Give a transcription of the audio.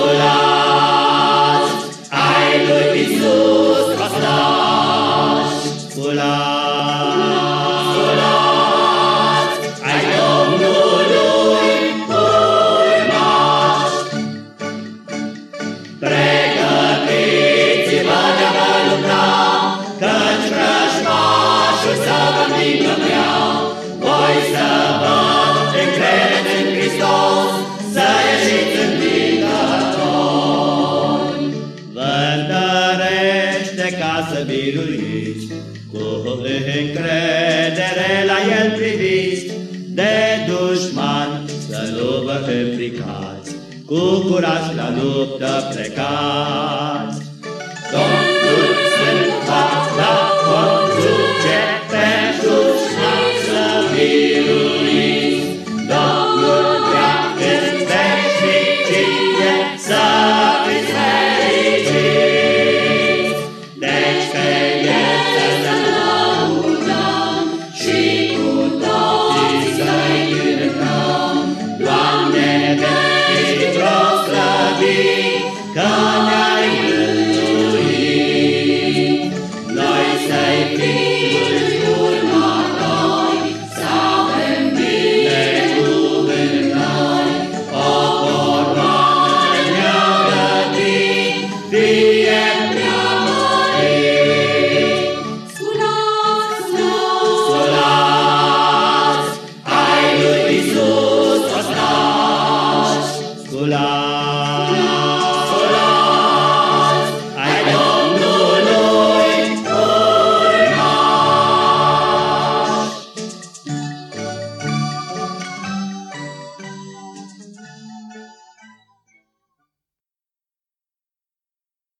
Kulasz, ein Glück ist Kulasz, să biruiți, cu încredere la el priviți, de dușman să nu vă împlicați, cu curaj la luptă plecați. Domnul sunt la conduce pe dușman să biruiți, Domnul vrea să